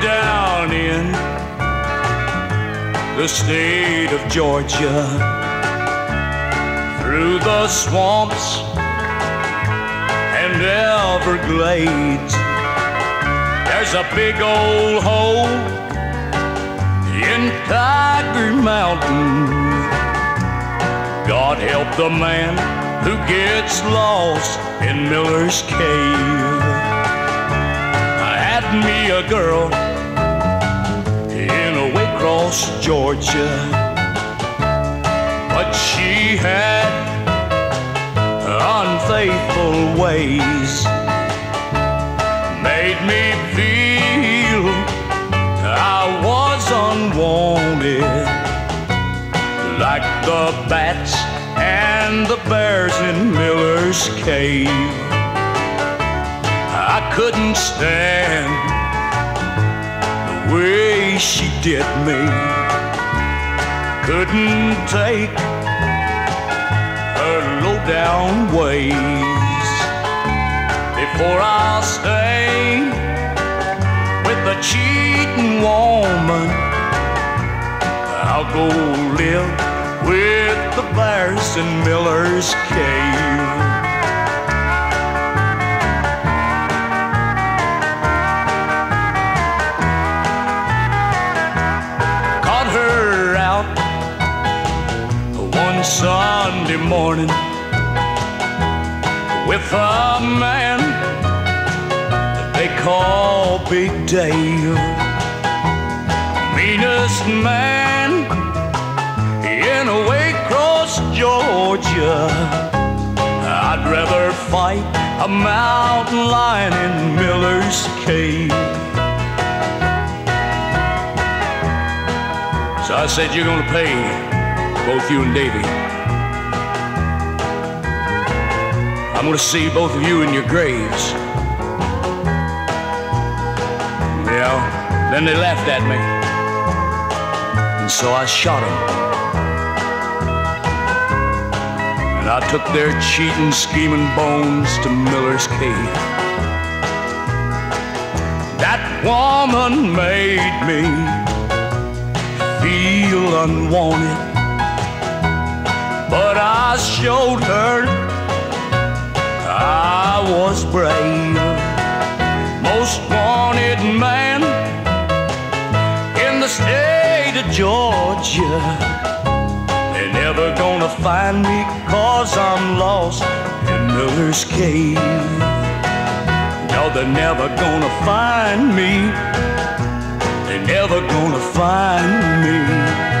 down in the state of Georgia through the swamps and Everglades. There's a big old hole in Tiger Mountain. God help the man who gets lost in Miller's Cave. Me a girl in a Waycross, Georgia, but she had unfaithful ways. Made me feel I was unwanted, like the bats and the bears in Miller's cave. I couldn't stand the way she did me. Couldn't take her low down ways. Before I'll stay with a cheating woman, I'll go live with the bears in Miller's Cave. Morning with a man that they call Big Dave. Meanest man in Waycross, Georgia. I'd rather fight a mountain lion in Miller's Cave. So I said, You're gonna pay both you and Davy. I'm gonna see both of you in your graves. Yeah, then they laughed at me. And so I shot them. And I took their cheating, scheming bones to Miller's Cave. That woman made me feel unwanted. But I showed her brave. Most wanted man in the state of Georgia. They're never gonna find me cause I'm lost in Miller's Cave. No, they're never gonna find me. They're never gonna find